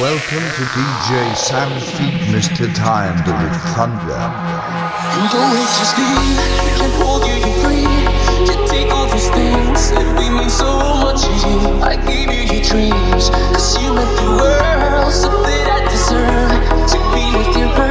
Welcome to DJ Sam Feet, Mr. Time the Thunder. You to can hold you, you free. You take all these things that we mean so much to you. I gave you your dreams, cause you meant the world, something I deserve to be with your birth.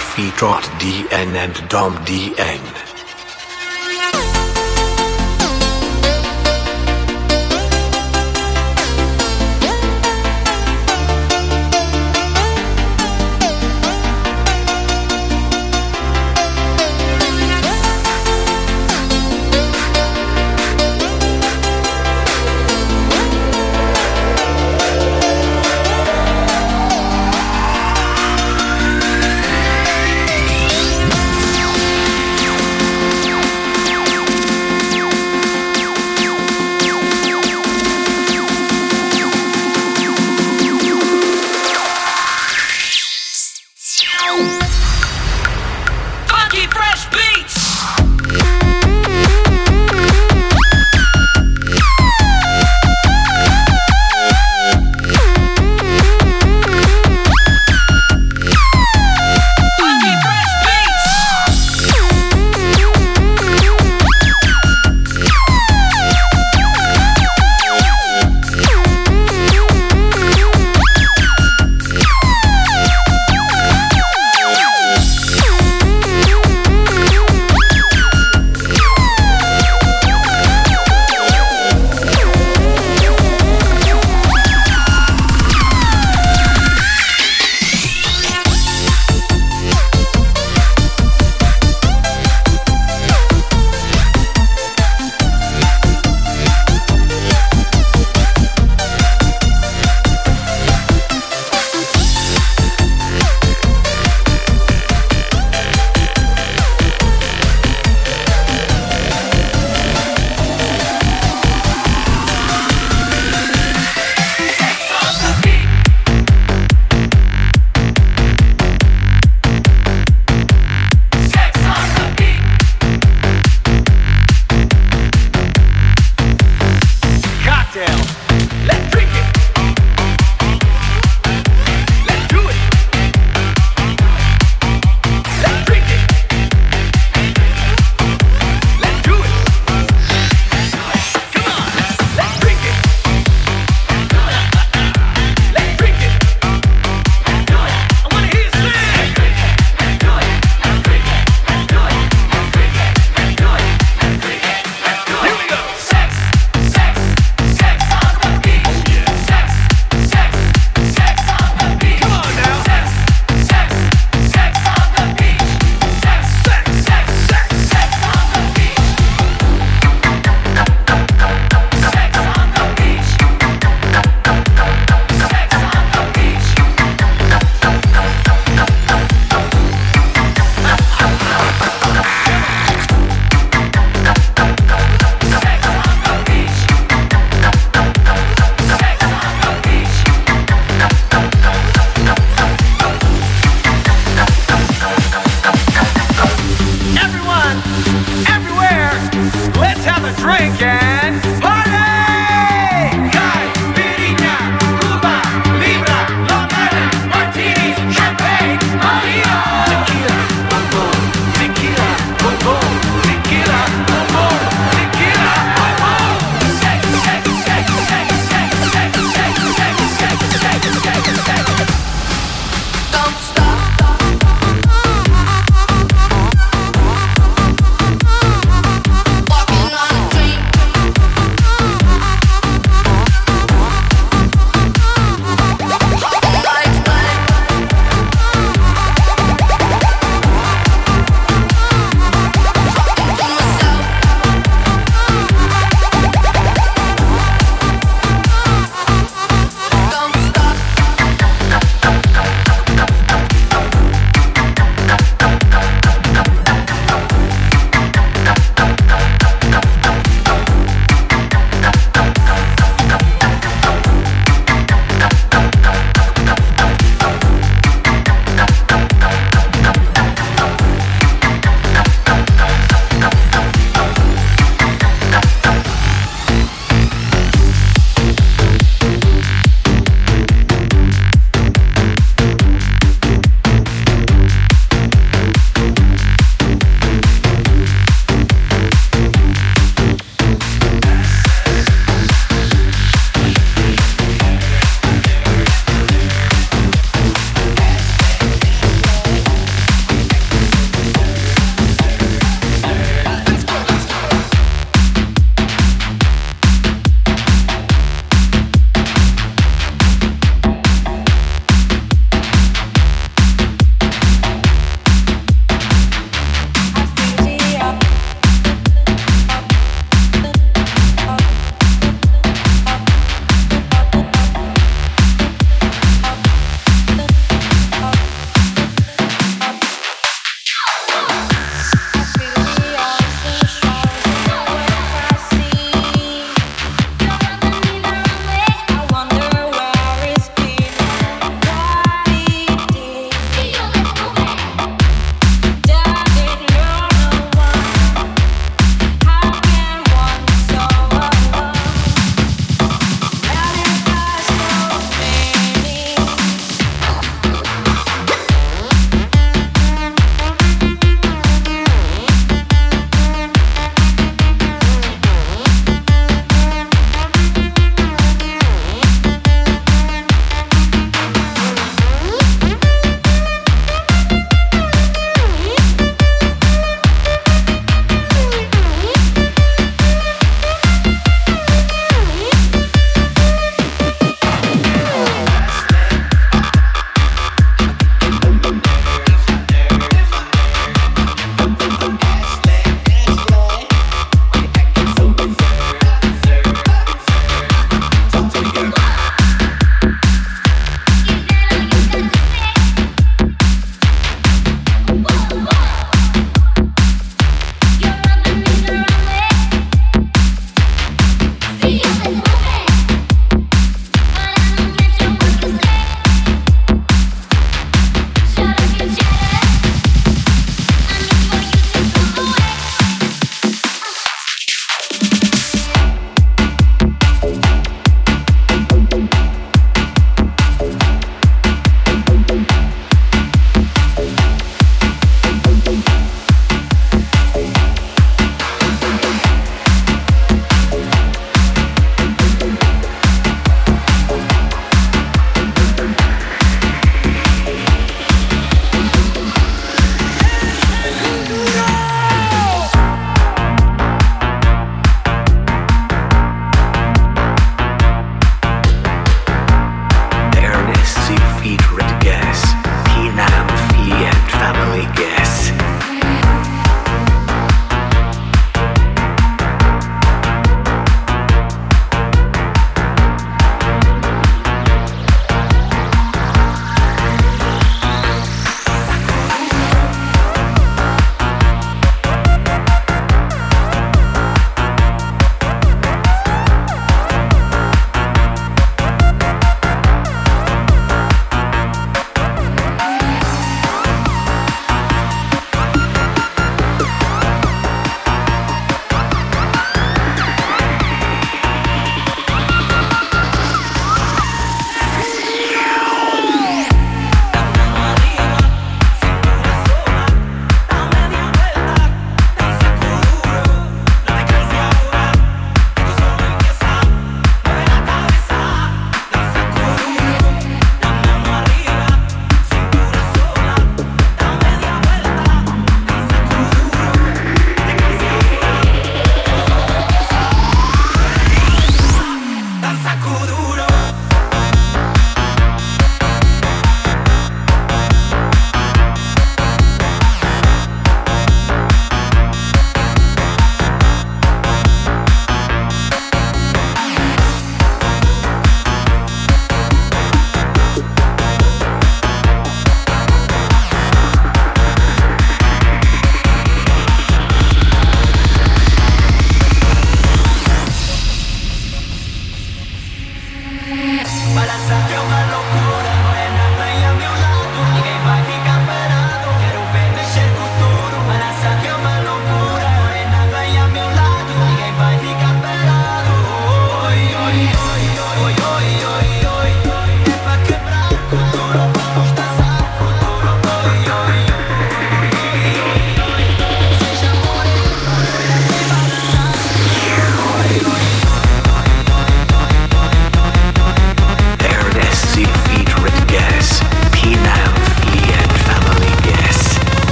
feet, Trot DN and Dom DN.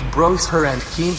Sam Bros Her and Queen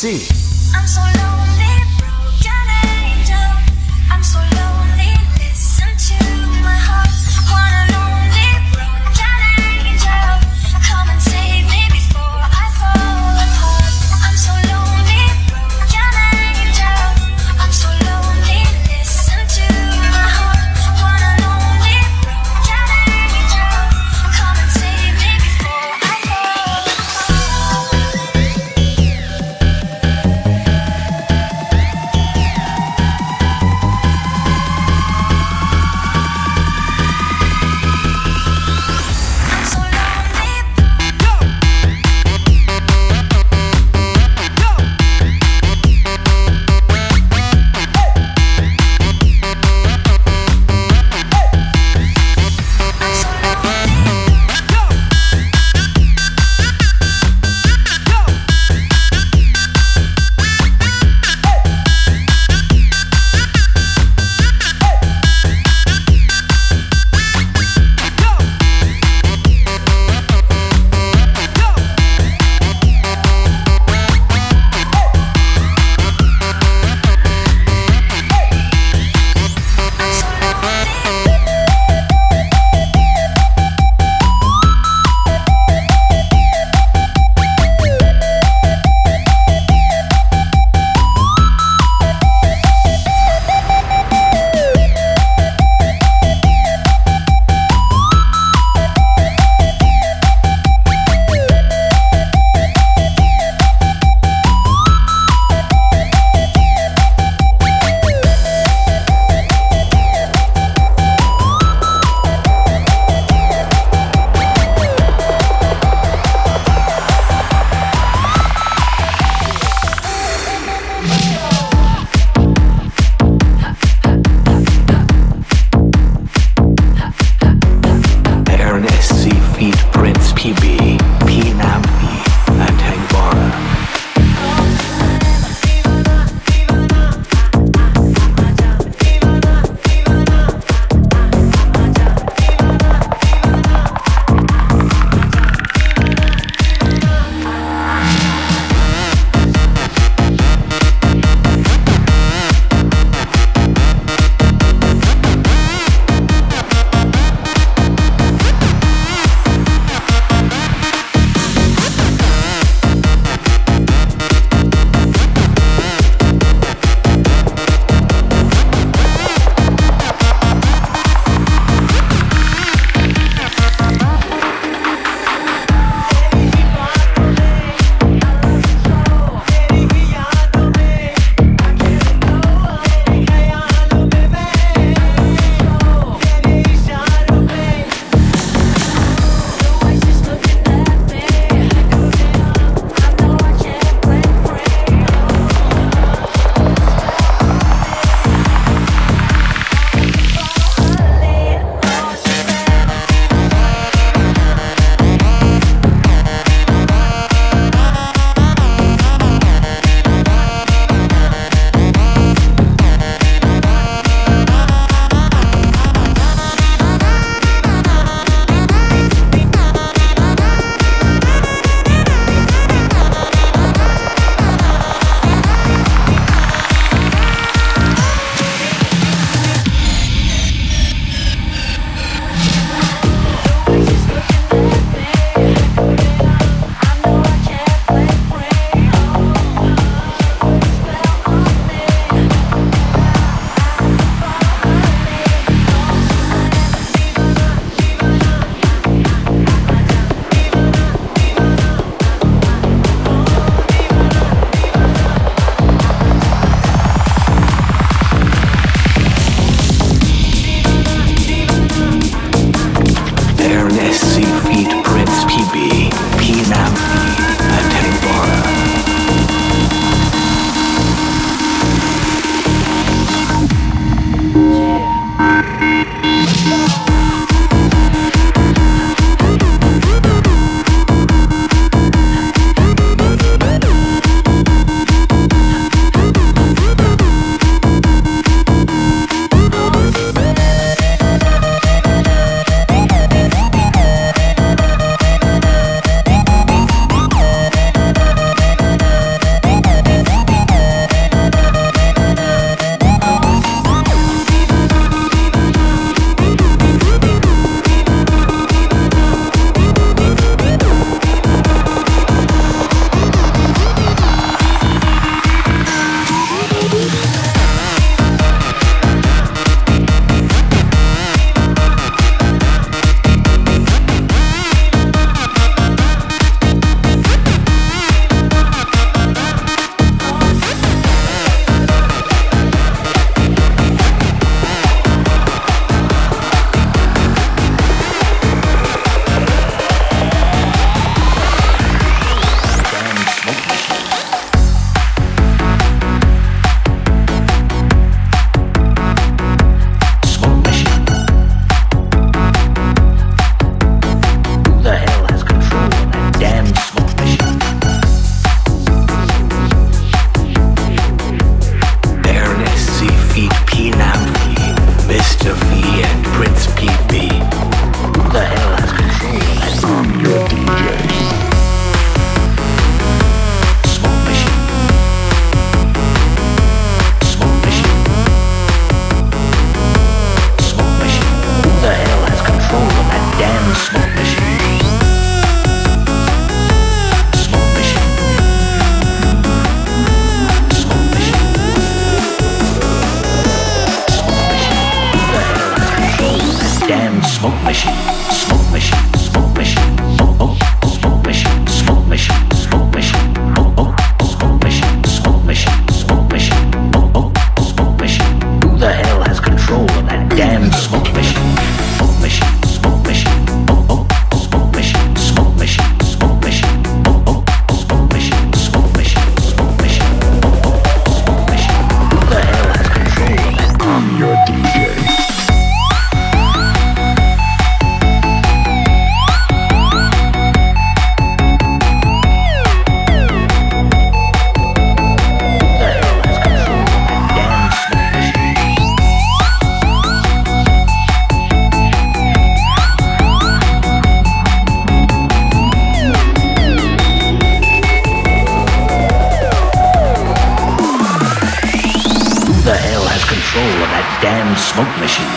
没事。